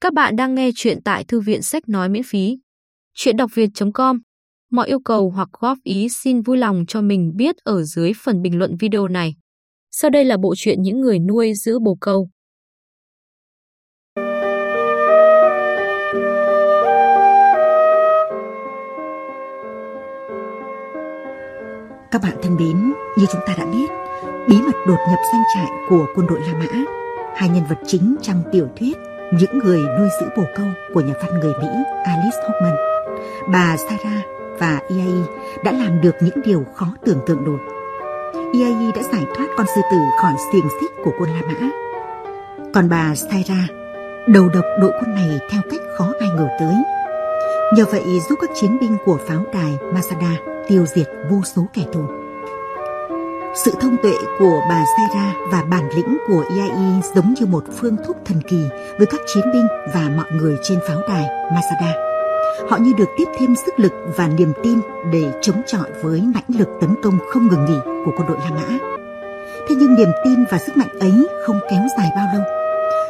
Các bạn đang nghe chuyện tại thư viện sách nói miễn phí. Chuyện đọc việt.com Mọi yêu cầu hoặc góp ý xin vui lòng cho mình biết ở dưới phần bình luận video này. Sau đây là bộ truyện những người nuôi giữ bồ câu. Các bạn thân mến, như chúng ta đã biết, bí mật đột nhập doanh trại của quân đội La Mã, hai nhân vật chính trong tiểu thuyết những người nuôi giữ bồ câu của nhà văn người Mỹ Alice Hoffman, bà Sarah và EAE đã làm được những điều khó tưởng tượng nổi. EAE đã giải thoát con sư tử khỏi xiềng xích của quân La Mã. Còn bà Sarah đầu độc đội quân này theo cách khó ai ngờ tới. Nhờ vậy giúp các chiến binh của pháo đài Masada tiêu diệt vô số kẻ thù. Sự thông tuệ của bà Sarah và bản lĩnh của IAI giống như một phương thuốc thần kỳ với các chiến binh và mọi người trên pháo đài Masada. Họ như được tiếp thêm sức lực và niềm tin để chống chọi với mãnh lực tấn công không ngừng nghỉ của quân đội La Mã. Thế nhưng niềm tin và sức mạnh ấy không kéo dài bao lâu.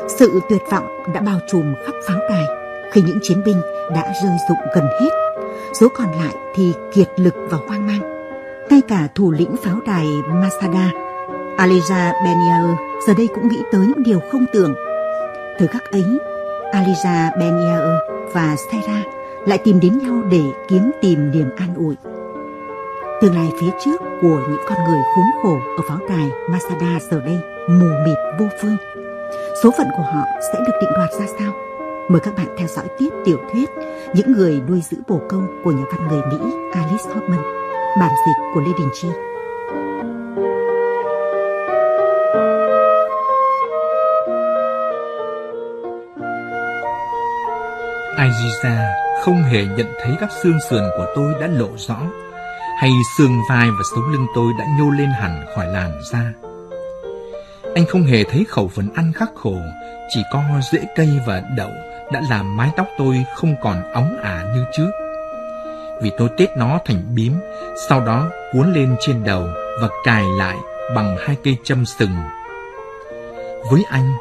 Sự tuyệt vọng đã bao trùm khắp pháo đài khi những chiến binh đã rơi dụng gần hết. Số còn lại thì kiệt lực và hoang mang ngay cả thủ lĩnh pháo đài Masada, Alija Benier giờ đây cũng nghĩ tới những điều không tưởng. Thời khắc ấy, Alija Benier và Sarah lại tìm đến nhau để kiếm tìm niềm an ủi. Tương lai phía trước của những con người khốn khổ ở pháo đài Masada giờ đây mù mịt vô phương. Số phận của họ sẽ được định đoạt ra sao? Mời các bạn theo dõi tiếp tiểu thuyết Những người nuôi giữ bồ câu của nhà văn người Mỹ Alice Hoffman bản dịch của Lê Đình Chi. Aziza không hề nhận thấy các xương sườn của tôi đã lộ rõ, hay xương vai và sống lưng tôi đã nhô lên hẳn khỏi làn da. Anh không hề thấy khẩu phần ăn khắc khổ, chỉ có rễ cây và đậu đã làm mái tóc tôi không còn óng ả như trước vì tôi tết nó thành bím, sau đó cuốn lên trên đầu và cài lại bằng hai cây châm sừng. Với anh,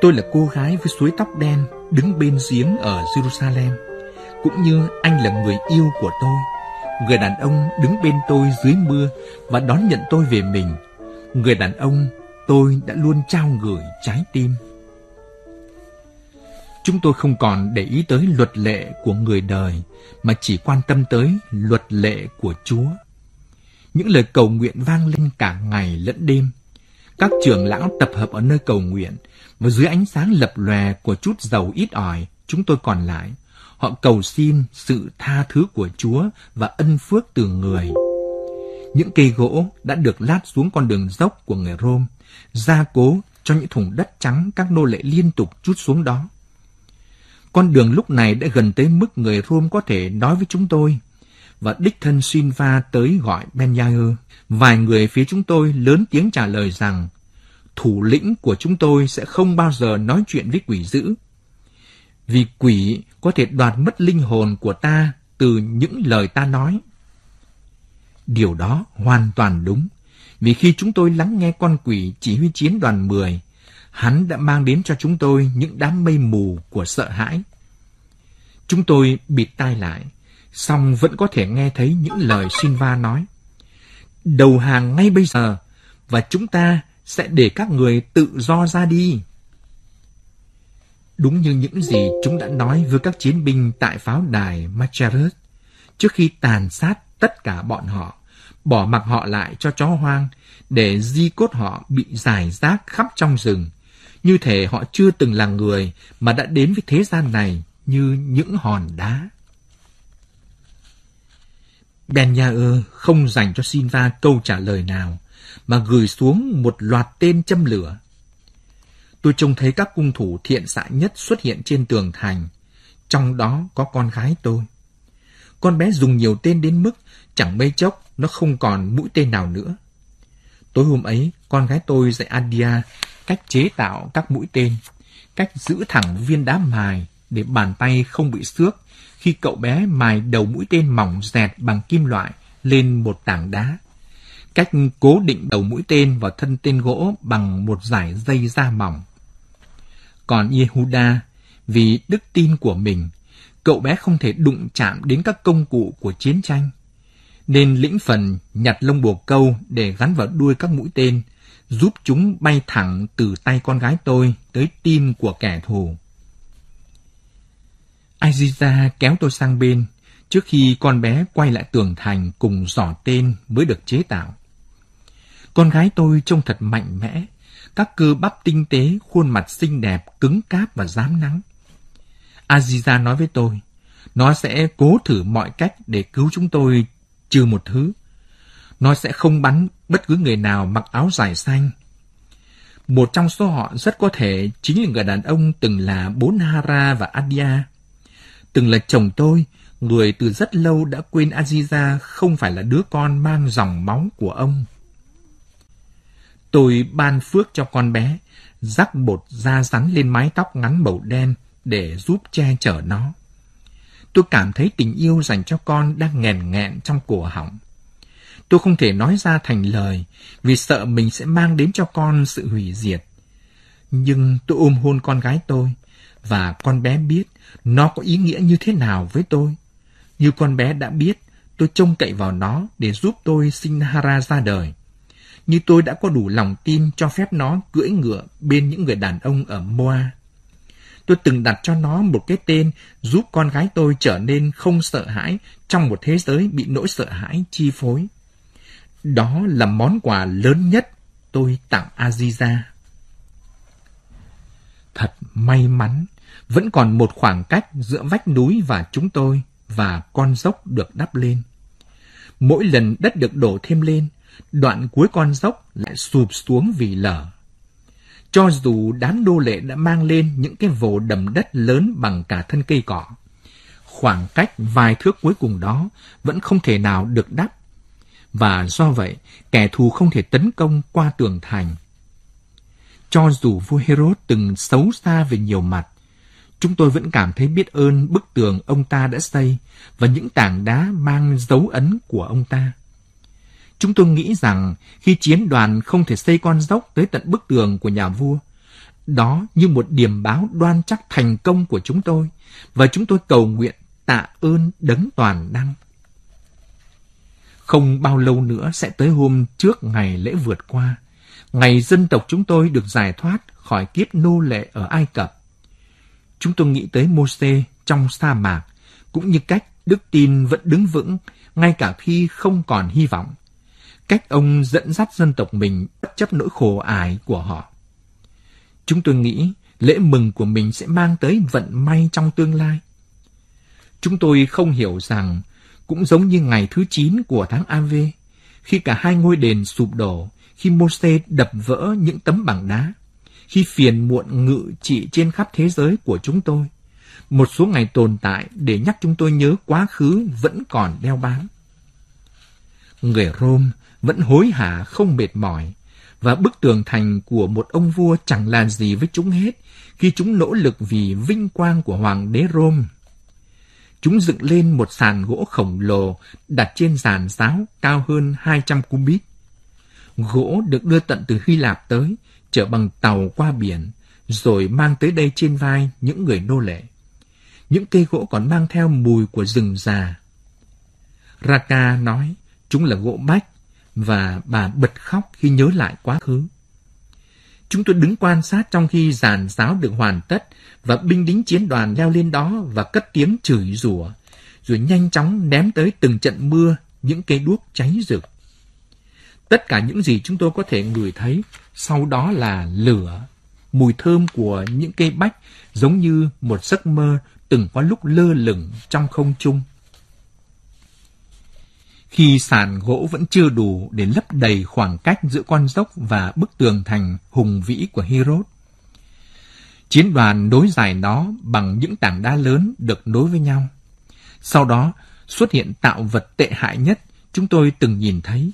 tôi là cô gái với suối tóc đen đứng bên giếng ở Jerusalem, cũng như anh là người yêu của tôi, người đàn ông đứng bên tôi dưới mưa và đón nhận tôi về mình, người đàn ông tôi đã luôn trao gửi trái tim. Chúng tôi không còn để ý tới luật lệ của người đời, mà chỉ quan tâm tới luật lệ của Chúa. Những lời cầu nguyện vang lên cả ngày lẫn đêm. Các trưởng lão tập hợp ở nơi cầu nguyện, và dưới ánh sáng lập lòe của chút dầu ít ỏi, chúng tôi còn lại. Họ cầu xin sự tha thứ của Chúa và ân phước từ người. Những cây gỗ đã được lát xuống con đường dốc của người Rome, gia cố cho những thùng đất trắng các nô lệ liên tục chút xuống đó. Con đường lúc này đã gần tới mức người Rome có thể nói với chúng tôi. Và đích thân Sinva tới gọi Benyair. Vài người phía chúng tôi lớn tiếng trả lời rằng thủ lĩnh của chúng tôi sẽ không bao giờ nói chuyện với quỷ dữ. Vì quỷ có thể đoạt mất linh hồn của ta từ những lời ta nói. Điều đó hoàn toàn đúng, vì khi chúng tôi lắng nghe con quỷ chỉ huy chiến đoàn 10, hắn đã mang đến cho chúng tôi những đám mây mù của sợ hãi. Chúng tôi bịt tai lại, song vẫn có thể nghe thấy những lời Sinva nói. Đầu hàng ngay bây giờ, và chúng ta sẽ để các người tự do ra đi. Đúng như những gì chúng đã nói với các chiến binh tại pháo đài Macharet trước khi tàn sát tất cả bọn họ, bỏ mặc họ lại cho chó hoang để di cốt họ bị giải rác khắp trong rừng như thể họ chưa từng là người mà đã đến với thế gian này như những hòn đá. Ben Yair không dành cho Sinva câu trả lời nào, mà gửi xuống một loạt tên châm lửa. Tôi trông thấy các cung thủ thiện xạ nhất xuất hiện trên tường thành, trong đó có con gái tôi. Con bé dùng nhiều tên đến mức chẳng mấy chốc nó không còn mũi tên nào nữa. Tối hôm ấy, con gái tôi dạy Adia cách chế tạo các mũi tên, cách giữ thẳng viên đá mài để bàn tay không bị xước khi cậu bé mài đầu mũi tên mỏng dẹt bằng kim loại lên một tảng đá. Cách cố định đầu mũi tên vào thân tên gỗ bằng một dải dây da mỏng. Còn Yehuda, Vì đức tin của mình, cậu bé không thể đụng chạm đến các công cụ của chiến tranh. Nên lĩnh phần nhặt lông bồ câu để gắn vào đuôi các mũi tên, giúp chúng bay thẳng từ tay con gái tôi tới tim của kẻ thù. Aziza kéo tôi sang bên, trước khi con bé quay lại tường thành cùng giỏ tên mới được chế tạo. Con gái tôi trông thật mạnh mẽ, các cơ bắp tinh tế, khuôn mặt xinh đẹp, cứng cáp và dám nắng. Aziza nói với tôi, nó sẽ cố thử mọi cách để cứu chúng tôi trừ một thứ. Nó sẽ không bắn bất cứ người nào mặc áo dài xanh. Một trong số họ rất có thể chính là người đàn ông từng là bốn Hara và Adia. Từng là chồng tôi, người từ rất lâu đã quên Aziza không phải là đứa con mang dòng máu của ông. Tôi ban phước cho con bé, rắc bột da rắn lên mái tóc ngắn màu đen để giúp che chở nó. Tôi cảm thấy tình yêu dành cho con đang nghèn nghẹn trong cổ họng. Tôi không thể nói ra thành lời vì sợ mình sẽ mang đến cho con sự hủy diệt. Nhưng tôi ôm hôn con gái tôi và con bé biết nó có ý nghĩa như thế nào với tôi. Như con bé đã biết, tôi trông cậy vào nó để giúp tôi sinh Hara ra đời. Như tôi đã có đủ lòng tin cho phép nó cưỡi ngựa bên những người đàn ông ở Moa. Tôi từng đặt cho nó một cái tên giúp con gái tôi trở nên không sợ hãi trong một thế giới bị nỗi sợ hãi chi phối. Đó là món quà lớn nhất tôi tặng Aziza. Thật may mắn, vẫn còn một khoảng cách giữa vách núi và chúng tôi và con dốc được đắp lên. Mỗi lần đất được đổ thêm lên, đoạn cuối con dốc lại sụp xuống vì lở. Cho dù đám đô lệ đã mang lên những cái vồ đầm đất lớn bằng cả thân cây cỏ, khoảng cách vài thước cuối cùng đó vẫn không thể nào được đắp. Và do vậy, kẻ thù không thể tấn công qua tường thành. Cho dù vua Herod từng xấu xa về nhiều mặt, chúng tôi vẫn cảm thấy biết ơn bức tường ông ta đã xây và những tảng đá mang dấu ấn của ông ta. Chúng tôi nghĩ rằng khi chiến đoàn không thể xây con dốc tới tận bức tường của nhà vua, đó như một điểm báo đoan chắc thành công của chúng tôi, và chúng tôi cầu nguyện tạ ơn đấng toàn năng. Không bao lâu nữa sẽ tới hôm trước ngày lễ vượt qua, ngày dân tộc chúng tôi được giải thoát khỏi kiếp nô lệ ở Ai Cập. Chúng tôi nghĩ tới Mô-xê trong sa mạc, cũng như cách đức tin vẫn đứng vững ngay cả khi không còn hy vọng cách ông dẫn dắt dân tộc mình bất chấp nỗi khổ ải của họ. Chúng tôi nghĩ lễ mừng của mình sẽ mang tới vận may trong tương lai. Chúng tôi không hiểu rằng cũng giống như ngày thứ 9 của tháng AV, khi cả hai ngôi đền sụp đổ, khi Moses đập vỡ những tấm bảng đá, khi phiền muộn ngự trị trên khắp thế giới của chúng tôi, một số ngày tồn tại để nhắc chúng tôi nhớ quá khứ vẫn còn đeo bám. Người Rome vẫn hối hả không mệt mỏi, và bức tường thành của một ông vua chẳng là gì với chúng hết khi chúng nỗ lực vì vinh quang của hoàng đế Rome. Chúng dựng lên một sàn gỗ khổng lồ đặt trên giàn giáo cao hơn 200 cubit. Gỗ được đưa tận từ Hy Lạp tới, chở bằng tàu qua biển, rồi mang tới đây trên vai những người nô lệ. Những cây gỗ còn mang theo mùi của rừng già. Raka nói chúng là gỗ bách và bà bật khóc khi nhớ lại quá khứ. Chúng tôi đứng quan sát trong khi giàn giáo được hoàn tất và binh lính chiến đoàn leo lên đó và cất tiếng chửi rủa, rồi nhanh chóng ném tới từng trận mưa những cây đuốc cháy rực. Tất cả những gì chúng tôi có thể ngửi thấy sau đó là lửa, mùi thơm của những cây bách giống như một giấc mơ từng có lúc lơ lửng trong không trung khi sàn gỗ vẫn chưa đủ để lấp đầy khoảng cách giữa con dốc và bức tường thành hùng vĩ của Hirot. Chiến đoàn nối dài nó bằng những tảng đá lớn được nối với nhau. Sau đó xuất hiện tạo vật tệ hại nhất chúng tôi từng nhìn thấy,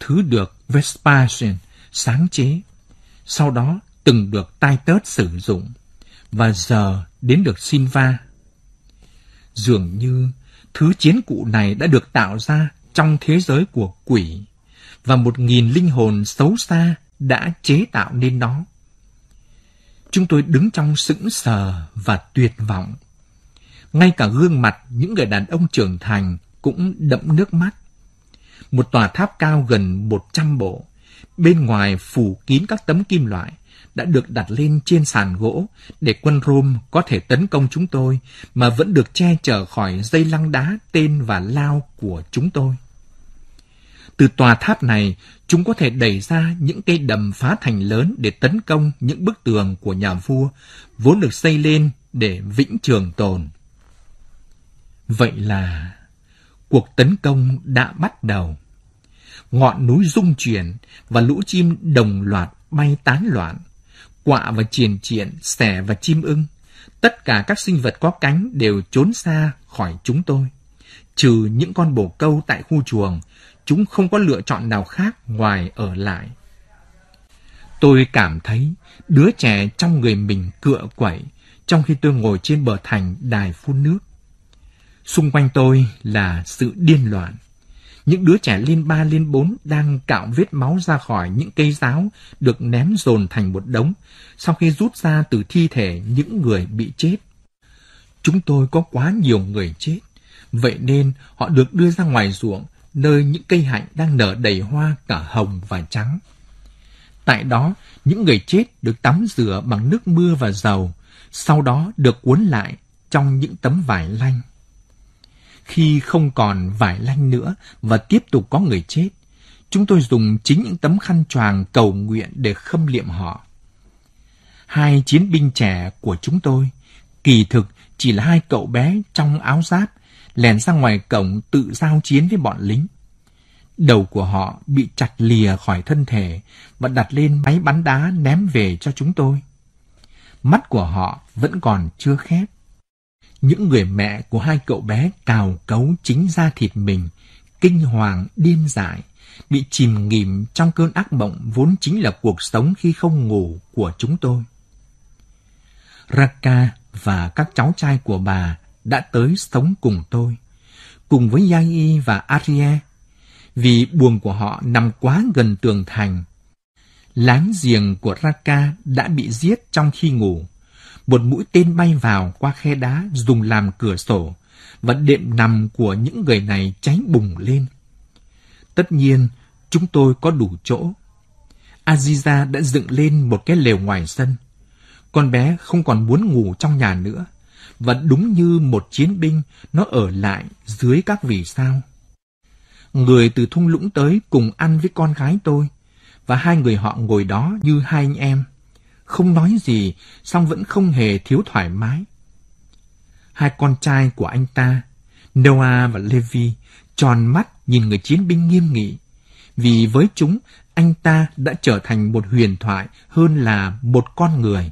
thứ được Vespasian sáng chế, sau đó từng được Titus sử dụng, và giờ đến được Silva. Dường như Thứ chiến cụ này đã được tạo ra trong thế giới của quỷ và một nghìn linh hồn xấu xa đã chế tạo nên nó. Chúng tôi đứng trong sững sờ và tuyệt vọng. Ngay cả gương mặt những người đàn ông trưởng thành cũng đẫm nước mắt. Một tòa tháp cao gần 100 bộ, bên ngoài phủ kín các tấm kim loại, đã được đặt lên trên sàn gỗ để quân Rome có thể tấn công chúng tôi mà vẫn được che chở khỏi dây lăng đá tên và lao của chúng tôi. Từ tòa tháp này, chúng có thể đẩy ra những cây đầm phá thành lớn để tấn công những bức tường của nhà vua, vốn được xây lên để vĩnh trường tồn. Vậy là cuộc tấn công đã bắt đầu. Ngọn núi rung chuyển và lũ chim đồng loạt bay tán loạn. Quạ và triền triện, sẻ và chim ưng, tất cả các sinh vật có cánh đều trốn xa khỏi chúng tôi. Trừ những con bồ câu tại khu chuồng, chúng không có lựa chọn nào khác ngoài ở lại. Tôi cảm thấy đứa trẻ trong người mình cựa quậy trong khi tôi ngồi trên bờ thành đài phun nước. Xung quanh tôi là sự điên loạn. Những đứa trẻ liên ba liên bốn đang cạo vết máu ra khỏi những cây giáo được ném dồn thành một đống sau khi rút ra từ thi thể những người bị chết. Chúng tôi có quá nhiều người chết, vậy nên họ được đưa ra ngoài ruộng nơi những cây hạnh đang nở đầy hoa cả hồng và trắng. Tại đó, những người chết được tắm rửa bằng nước mưa và dầu, sau đó được cuốn lại trong những tấm vải lanh. Khi không còn vải lanh nữa và tiếp tục có người chết, chúng tôi dùng chính những tấm khăn choàng cầu nguyện để khâm liệm họ. Hai chiến binh trẻ của chúng tôi, kỳ thực chỉ là hai cậu bé trong áo giáp lèn ra ngoài cổng tự giao chiến với bọn lính. Đầu của họ bị chặt lìa khỏi thân thể và đặt lên máy bắn đá ném về cho chúng tôi. Mắt của họ vẫn còn chưa khép. Những người mẹ của hai cậu bé cào cấu chính da thịt mình, kinh hoàng, điên dại, bị chìm nghỉm trong cơn ác mộng vốn chính là cuộc sống khi không ngủ của chúng tôi. Raka và các cháu trai của bà đã tới sống cùng tôi, cùng với Yai và Arie, vì buồng của họ nằm quá gần tường thành. Láng giềng của Raka đã bị giết trong khi ngủ. Một mũi tên bay vào qua khe đá dùng làm cửa sổ, và đệm nằm của những người này cháy bùng lên. Tất nhiên, chúng tôi có đủ chỗ. Aziza đã dựng lên một cái lều ngoài sân. Con bé không còn muốn ngủ trong nhà nữa và đúng như một chiến binh, nó ở lại dưới các vì sao. Người từ thung lũng tới cùng ăn với con gái tôi, và hai người họ ngồi đó như hai anh em. Không nói gì, song vẫn không hề thiếu thoải mái. Hai con trai của anh ta, Noah và Levi, tròn mắt nhìn người chiến binh nghiêm nghị. Vì với chúng, anh ta đã trở thành một huyền thoại hơn là một con người.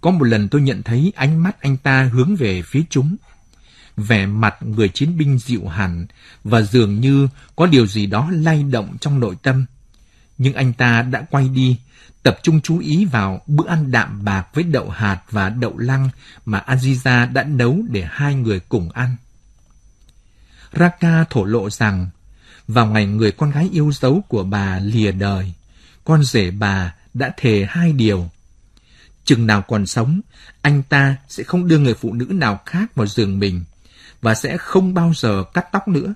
Có một lần tôi nhận thấy ánh mắt anh ta hướng về phía chúng. Vẻ mặt người chiến binh dịu hẳn và dường như có điều gì đó lay động trong nội tâm. Nhưng anh ta đã quay đi, tập trung chú ý vào bữa ăn đạm bạc với đậu hạt và đậu lăng mà Aziza đã nấu để hai người cùng ăn. Raka thổ lộ rằng, vào ngày người con gái yêu dấu của bà lìa đời, con rể bà đã thề hai điều chừng nào còn sống, anh ta sẽ không đưa người phụ nữ nào khác vào giường mình và sẽ không bao giờ cắt tóc nữa.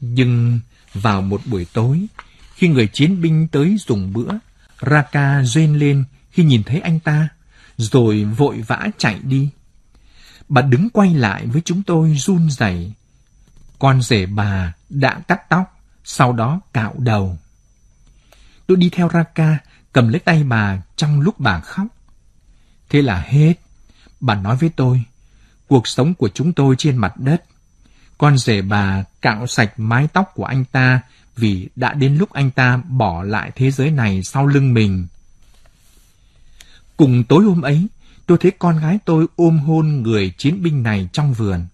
Nhưng vào một buổi tối, khi người chiến binh tới dùng bữa, Raka rên lên khi nhìn thấy anh ta, rồi vội vã chạy đi. Bà đứng quay lại với chúng tôi run rẩy. Con rể bà đã cắt tóc, sau đó cạo đầu. Tôi đi theo Raka, cầm lấy tay bà trong lúc bà khóc. Thế là hết. Bà nói với tôi, cuộc sống của chúng tôi trên mặt đất. Con rể bà cạo sạch mái tóc của anh ta vì đã đến lúc anh ta bỏ lại thế giới này sau lưng mình. Cùng tối hôm ấy, tôi thấy con gái tôi ôm hôn người chiến binh này trong vườn.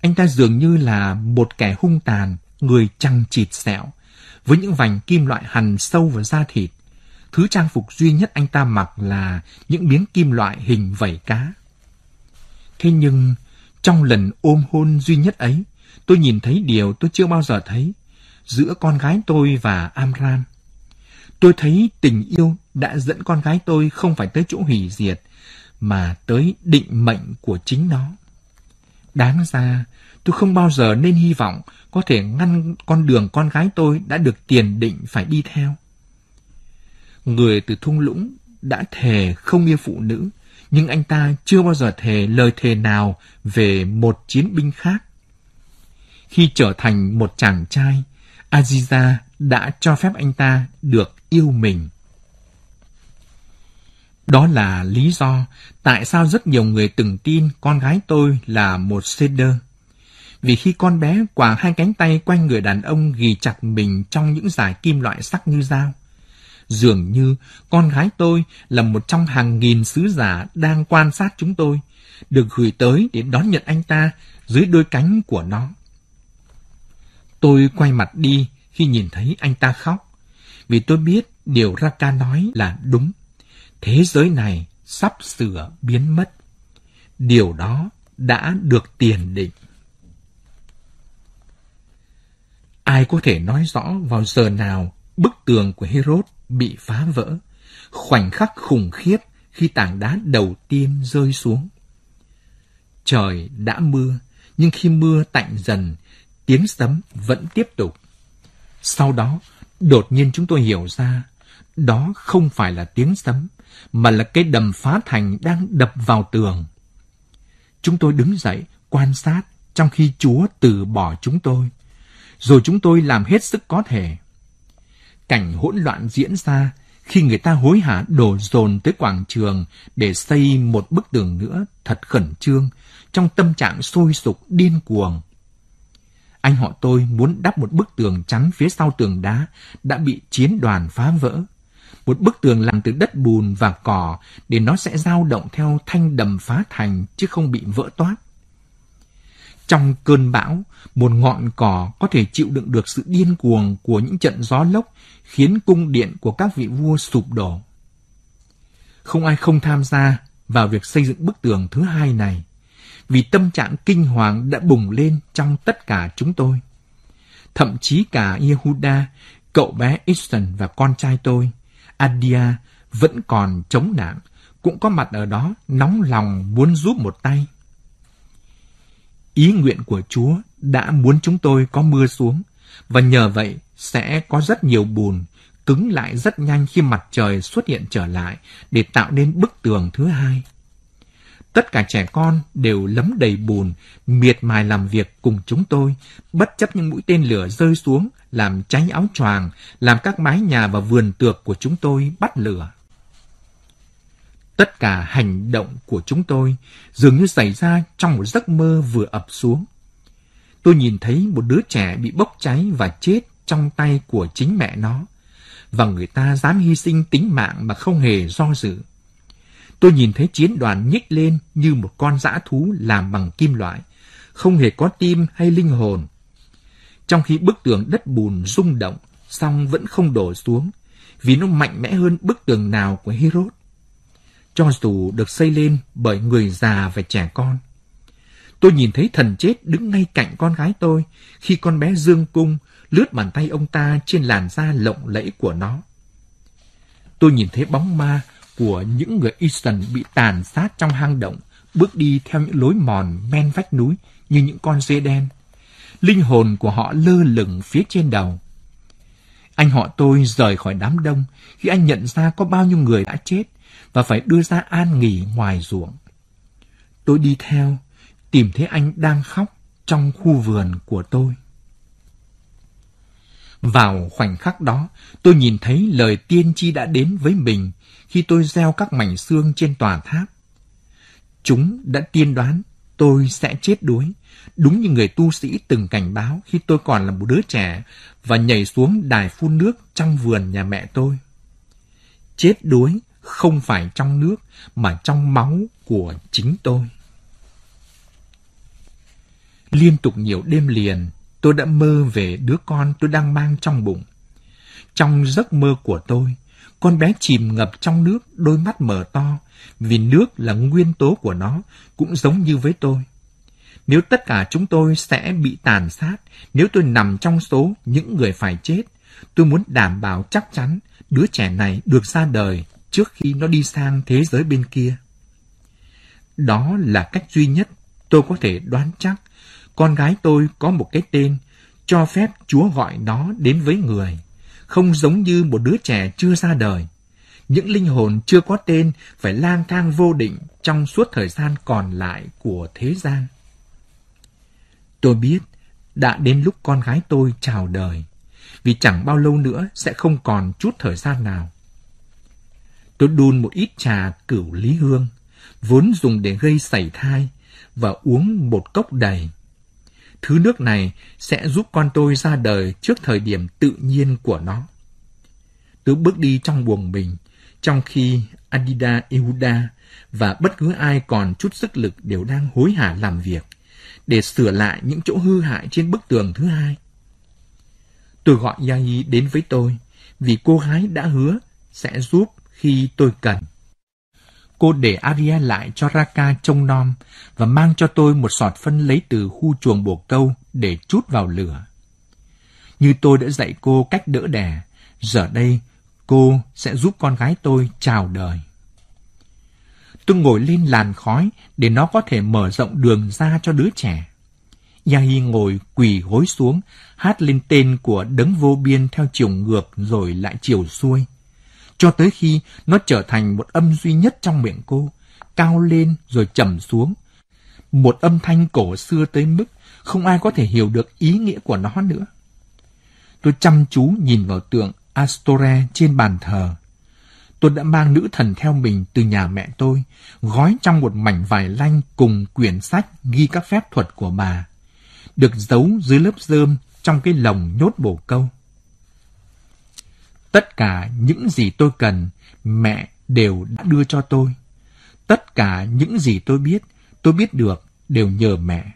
Anh ta dường như là một kẻ hung tàn, người chằng chịt sẹo, với những vành kim loại hằn sâu vào da thịt. Thứ trang phục duy nhất anh ta mặc là những miếng kim loại hình vảy cá. Thế nhưng, trong lần ôm hôn duy nhất ấy, tôi nhìn thấy điều tôi chưa bao giờ thấy giữa con gái tôi và Amram. Tôi thấy tình yêu đã dẫn con gái tôi không phải tới chỗ hủy diệt, mà tới định mệnh của chính nó. Đáng ra, tôi không bao giờ nên hy vọng có thể ngăn con đường con gái tôi đã được tiền định phải đi theo. Người từ thung lũng đã thề không yêu phụ nữ, nhưng anh ta chưa bao giờ thề lời thề nào về một chiến binh khác. Khi trở thành một chàng trai, Aziza đã cho phép anh ta được yêu mình. Đó là lý do tại sao rất nhiều người từng tin con gái tôi là một seder. Vì khi con bé quàng hai cánh tay quanh người đàn ông ghi chặt mình trong những giải kim loại sắc như dao. Dường như con gái tôi là một trong hàng nghìn sứ giả đang quan sát chúng tôi, được gửi tới để đón nhận anh ta dưới đôi cánh của nó. Tôi quay mặt đi khi nhìn thấy anh ta khóc, vì tôi biết điều Raka nói là đúng. Thế giới này sắp sửa biến mất. Điều đó đã được tiền định. Ai có thể nói rõ vào giờ nào bức tường của Herod bị phá vỡ, khoảnh khắc khủng khiếp khi tảng đá đầu tiên rơi xuống. Trời đã mưa, nhưng khi mưa tạnh dần, tiếng sấm vẫn tiếp tục. Sau đó, đột nhiên chúng tôi hiểu ra, đó không phải là tiếng sấm, mà là cái đầm phá thành đang đập vào tường. Chúng tôi đứng dậy, quan sát, trong khi Chúa từ bỏ chúng tôi. Rồi chúng tôi làm hết sức có thể. Cảnh hỗn loạn diễn ra khi người ta hối hả đổ dồn tới quảng trường để xây một bức tường nữa thật khẩn trương, trong tâm trạng sôi sục điên cuồng. Anh họ tôi muốn đắp một bức tường chắn phía sau tường đá đã bị chiến đoàn phá vỡ. Một bức tường làm từ đất bùn và cỏ để nó sẽ dao động theo thanh đầm phá thành chứ không bị vỡ toát. Trong cơn bão, một ngọn cỏ có thể chịu đựng được sự điên cuồng của những trận gió lốc khiến cung điện của các vị vua sụp đổ. Không ai không tham gia vào việc xây dựng bức tường thứ hai này vì tâm trạng kinh hoàng đã bùng lên trong tất cả chúng tôi. Thậm chí cả Yehuda, cậu bé Easton và con trai tôi, Adia, vẫn còn chống nạn, cũng có mặt ở đó nóng lòng muốn giúp một tay. Ý nguyện của Chúa đã muốn chúng tôi có mưa xuống, và nhờ vậy sẽ có rất nhiều bùn, cứng lại rất nhanh khi mặt trời xuất hiện trở lại để tạo nên bức tường thứ hai. Tất cả trẻ con đều lấm đầy bùn, miệt mài làm việc cùng chúng tôi, bất chấp những mũi tên lửa rơi xuống, làm cháy áo choàng, làm các mái nhà và vườn tược của chúng tôi bắt lửa. Tất cả hành động của chúng tôi dường như xảy ra trong một giấc mơ vừa ập xuống. Tôi nhìn thấy một đứa trẻ bị bốc cháy và chết trong tay của chính mẹ nó, và người ta dám hy sinh tính mạng mà không hề do dự. Tôi nhìn thấy chiến đoàn nhích lên như một con dã thú làm bằng kim loại, không hề có tim hay linh hồn. Trong khi bức tường đất bùn rung động, song vẫn không đổ xuống, vì nó mạnh mẽ hơn bức tường nào của Herod. Cho dù được xây lên bởi người già và trẻ con. Tôi nhìn thấy thần chết đứng ngay cạnh con gái tôi khi con bé dương cung lướt bàn tay ông ta trên làn da lộng lẫy của nó. Tôi nhìn thấy bóng ma của những người Eastern bị tàn sát trong hang động, bước đi theo những lối mòn men vách núi như những con dê đen. Linh hồn của họ lơ lửng phía trên đầu. Anh họ tôi rời khỏi đám đông khi anh nhận ra có bao nhiêu người đã chết và phải đưa ra an nghỉ ngoài ruộng. Tôi đi theo, tìm thấy anh đang khóc trong khu vườn của tôi. Vào khoảnh khắc đó, tôi nhìn thấy lời tiên tri đã đến với mình khi tôi gieo các mảnh xương trên tòa tháp. Chúng đã tiên đoán tôi sẽ chết đuối, đúng như người tu sĩ từng cảnh báo khi tôi còn là một đứa trẻ và nhảy xuống đài phun nước trong vườn nhà mẹ tôi. Chết đuối không phải trong nước mà trong máu của chính tôi. Liên tục nhiều đêm liền, tôi đã mơ về đứa con tôi đang mang trong bụng. Trong giấc mơ của tôi, con bé chìm ngập trong nước, đôi mắt mở to, vì nước là nguyên tố của nó, cũng giống như với tôi. Nếu tất cả chúng tôi sẽ bị tàn sát, nếu tôi nằm trong số những người phải chết, tôi muốn đảm bảo chắc chắn đứa trẻ này được ra đời trước khi nó đi sang thế giới bên kia. Đó là cách duy nhất tôi có thể đoán chắc con gái tôi có một cái tên cho phép Chúa gọi nó đến với người, không giống như một đứa trẻ chưa ra đời. Những linh hồn chưa có tên phải lang thang vô định trong suốt thời gian còn lại của thế gian. Tôi biết đã đến lúc con gái tôi chào đời, vì chẳng bao lâu nữa sẽ không còn chút thời gian nào. Tôi đun một ít trà cửu lý hương, vốn dùng để gây sảy thai, và uống một cốc đầy. Thứ nước này sẽ giúp con tôi ra đời trước thời điểm tự nhiên của nó. Tôi bước đi trong buồng mình, trong khi Adida Yehuda và bất cứ ai còn chút sức lực đều đang hối hả làm việc để sửa lại những chỗ hư hại trên bức tường thứ hai. Tôi gọi Yai đến với tôi vì cô gái đã hứa sẽ giúp khi tôi cần. Cô để Aria lại cho Raka trông nom và mang cho tôi một sọt phân lấy từ khu chuồng bồ câu để chút vào lửa. Như tôi đã dạy cô cách đỡ đẻ, giờ đây cô sẽ giúp con gái tôi chào đời. Tôi ngồi lên làn khói để nó có thể mở rộng đường ra cho đứa trẻ. Yahi ngồi quỳ gối xuống, hát lên tên của đấng vô biên theo chiều ngược rồi lại chiều xuôi cho tới khi nó trở thành một âm duy nhất trong miệng cô, cao lên rồi trầm xuống. Một âm thanh cổ xưa tới mức không ai có thể hiểu được ý nghĩa của nó nữa. Tôi chăm chú nhìn vào tượng Astore trên bàn thờ. Tôi đã mang nữ thần theo mình từ nhà mẹ tôi, gói trong một mảnh vải lanh cùng quyển sách ghi các phép thuật của bà, được giấu dưới lớp rơm trong cái lồng nhốt bồ câu. Tất cả những gì tôi cần, mẹ đều đã đưa cho tôi. Tất cả những gì tôi biết, tôi biết được đều nhờ mẹ.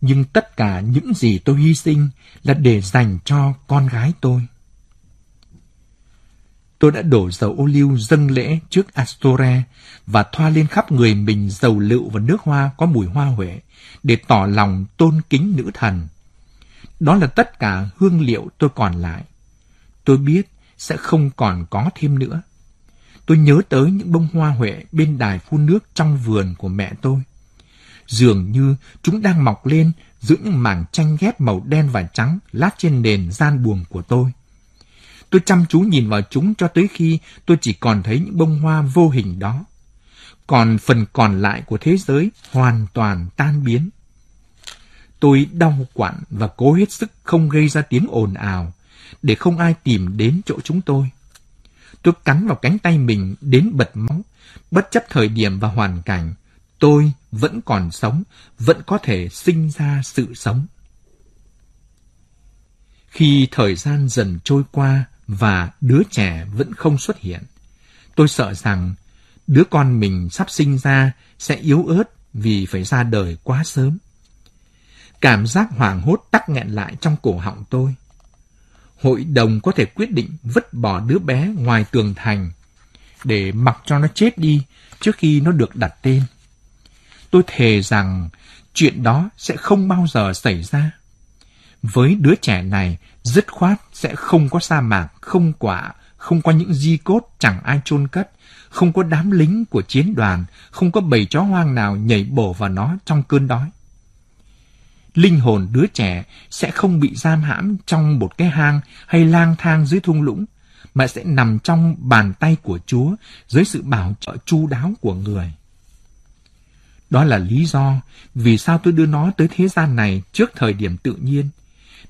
Nhưng tất cả những gì tôi hy sinh là để dành cho con gái tôi. Tôi đã đổ dầu ô liu dâng lễ trước Astore và thoa lên khắp người mình dầu lựu và nước hoa có mùi hoa huệ để tỏ lòng tôn kính nữ thần. Đó là tất cả hương liệu tôi còn lại. Tôi biết sẽ không còn có thêm nữa. Tôi nhớ tới những bông hoa huệ bên đài phun nước trong vườn của mẹ tôi. Dường như chúng đang mọc lên giữa những mảng tranh ghép màu đen và trắng lát trên nền gian buồng của tôi. Tôi chăm chú nhìn vào chúng cho tới khi tôi chỉ còn thấy những bông hoa vô hình đó. Còn phần còn lại của thế giới hoàn toàn tan biến. Tôi đau quặn và cố hết sức không gây ra tiếng ồn ào, để không ai tìm đến chỗ chúng tôi. Tôi cắn vào cánh tay mình đến bật máu, bất chấp thời điểm và hoàn cảnh. Tôi vẫn còn sống, vẫn có thể sinh ra sự sống. Khi thời gian dần trôi qua và đứa trẻ vẫn không xuất hiện, tôi sợ rằng đứa con mình sắp sinh ra sẽ yếu ớt vì phải ra đời quá sớm. Cảm giác hoảng hốt tắc nghẹn lại trong cổ họng tôi hội đồng có thể quyết định vứt bỏ đứa bé ngoài tường thành để mặc cho nó chết đi trước khi nó được đặt tên. Tôi thề rằng chuyện đó sẽ không bao giờ xảy ra. Với đứa trẻ này, dứt khoát sẽ không có sa mạc, không quả, không có những di cốt chẳng ai chôn cất, không có đám lính của chiến đoàn, không có bầy chó hoang nào nhảy bổ vào nó trong cơn đói linh hồn đứa trẻ sẽ không bị giam hãm trong một cái hang hay lang thang dưới thung lũng, mà sẽ nằm trong bàn tay của Chúa dưới sự bảo trợ chu đáo của người. Đó là lý do vì sao tôi đưa nó tới thế gian này trước thời điểm tự nhiên,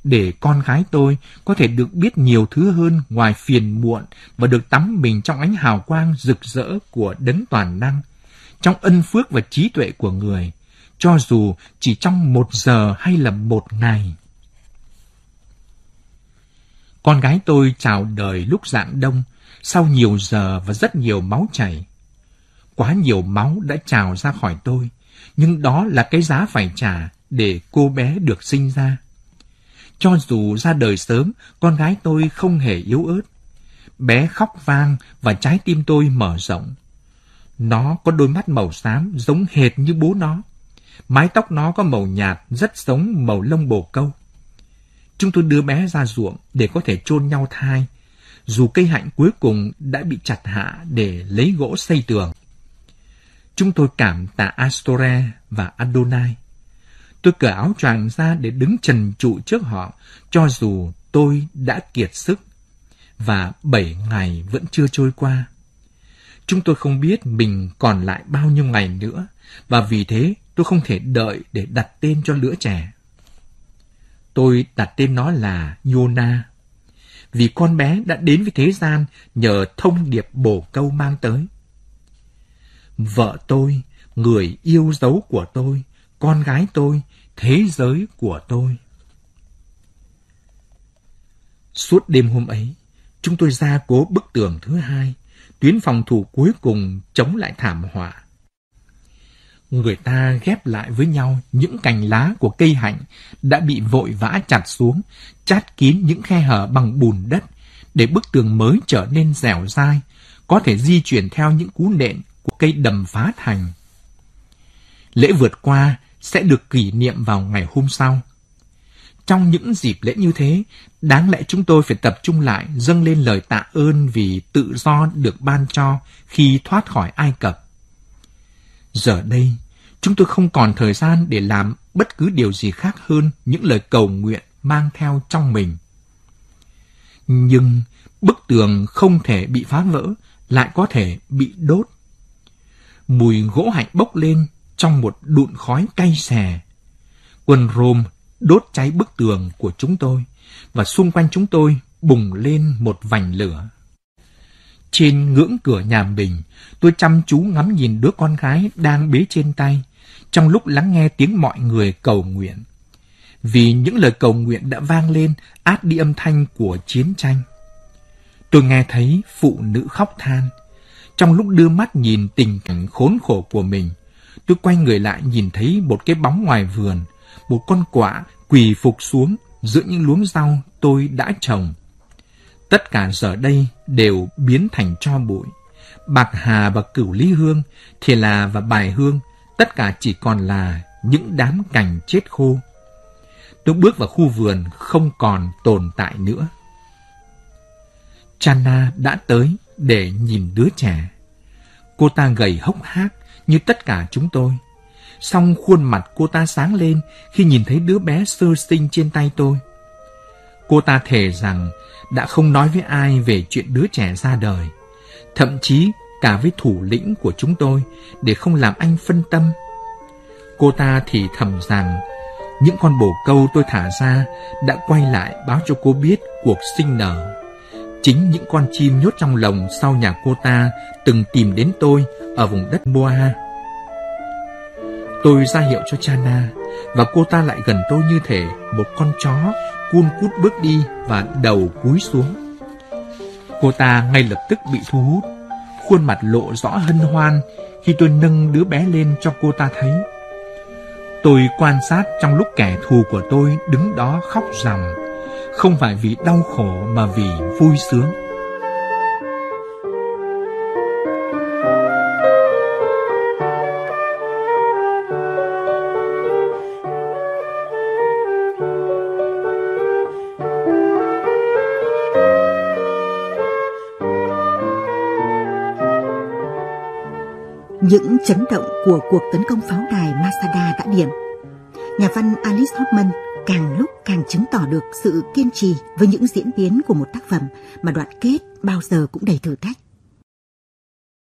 để con gái tôi có thể được biết nhiều thứ hơn ngoài phiền muộn và được tắm mình trong ánh hào quang rực rỡ của đấng toàn năng, trong ân phước và trí tuệ của người, cho dù chỉ trong một giờ hay là một ngày. Con gái tôi chào đời lúc dạng đông, sau nhiều giờ và rất nhiều máu chảy. Quá nhiều máu đã trào ra khỏi tôi, nhưng đó là cái giá phải trả để cô bé được sinh ra. Cho dù ra đời sớm, con gái tôi không hề yếu ớt. Bé khóc vang và trái tim tôi mở rộng. Nó có đôi mắt màu xám giống hệt như bố nó. Mái tóc nó có màu nhạt, rất giống màu lông bồ câu. Chúng tôi đưa bé ra ruộng để có thể chôn nhau thai. dù cây hạnh cuối cùng đã bị chặt hạ để lấy gỗ xây tường. Chúng tôi cảm tạ Astore và Adonai. Tôi cởi áo choàng ra để đứng trần trụ trước họ, cho dù tôi đã kiệt sức. Và bảy ngày vẫn chưa trôi qua. Chúng tôi không biết mình còn lại bao nhiêu ngày nữa, và vì thế tôi không thể đợi để đặt tên cho lứa trẻ. Tôi đặt tên nó là Yona, vì con bé đã đến với thế gian nhờ thông điệp bổ câu mang tới. Vợ tôi, người yêu dấu của tôi, con gái tôi, thế giới của tôi. Suốt đêm hôm ấy, chúng tôi ra cố bức tường thứ hai, tuyến phòng thủ cuối cùng chống lại thảm họa. Người ta ghép lại với nhau những cành lá của cây hạnh đã bị vội vã chặt xuống, chát kín những khe hở bằng bùn đất, để bức tường mới trở nên dẻo dai, có thể di chuyển theo những cú nện của cây đầm phá thành. Lễ vượt qua sẽ được kỷ niệm vào ngày hôm sau. Trong những dịp lễ như thế, đáng lẽ chúng tôi phải tập trung lại dâng lên lời tạ ơn vì tự do được ban cho khi thoát khỏi Ai Cập. Giờ đây, chúng tôi không còn thời gian để làm bất cứ điều gì khác hơn những lời cầu nguyện mang theo trong mình. Nhưng bức tường không thể bị phá vỡ, lại có thể bị đốt. Mùi gỗ hạnh bốc lên trong một đụn khói cay xè. Quân Rome đốt cháy bức tường của chúng tôi và xung quanh chúng tôi bùng lên một vành lửa. Trên ngưỡng cửa nhà mình, tôi chăm chú ngắm nhìn đứa con gái đang bế trên tay, trong lúc lắng nghe tiếng mọi người cầu nguyện. Vì những lời cầu nguyện đã vang lên át đi âm thanh của chiến tranh. Tôi nghe thấy phụ nữ khóc than. Trong lúc đưa mắt nhìn tình cảnh khốn khổ của mình, tôi quay người lại nhìn thấy một cái bóng ngoài vườn, một con quạ quỳ phục xuống giữa những luống rau tôi đã trồng. Tất cả giờ đây đều biến thành cho bụi. Bạc Hà và Cửu Lý Hương, thì Là và Bài Hương, tất cả chỉ còn là những đám cành chết khô. Tôi bước vào khu vườn không còn tồn tại nữa. Chana đã tới để nhìn đứa trẻ. Cô ta gầy hốc hác như tất cả chúng tôi. Song khuôn mặt cô ta sáng lên khi nhìn thấy đứa bé sơ sinh trên tay tôi. Cô ta thề rằng đã không nói với ai về chuyện đứa trẻ ra đời, thậm chí cả với thủ lĩnh của chúng tôi để không làm anh phân tâm. Cô ta thì thầm rằng những con bồ câu tôi thả ra đã quay lại báo cho cô biết cuộc sinh nở. Chính những con chim nhốt trong lồng sau nhà cô ta từng tìm đến tôi ở vùng đất Moa. Tôi ra hiệu cho Chana và cô ta lại gần tôi như thể một con chó cuôn cút bước đi và đầu cúi xuống. Cô ta ngay lập tức bị thu hút, khuôn mặt lộ rõ hân hoan khi tôi nâng đứa bé lên cho cô ta thấy. Tôi quan sát trong lúc kẻ thù của tôi đứng đó khóc ròng, không phải vì đau khổ mà vì vui sướng. Chấn động của cuộc tấn công pháo đài Masada đã điểm. Nhà văn Alice Hoffman càng lúc càng chứng tỏ được sự kiên trì với những diễn biến của một tác phẩm mà đoạn kết bao giờ cũng đầy thử thách.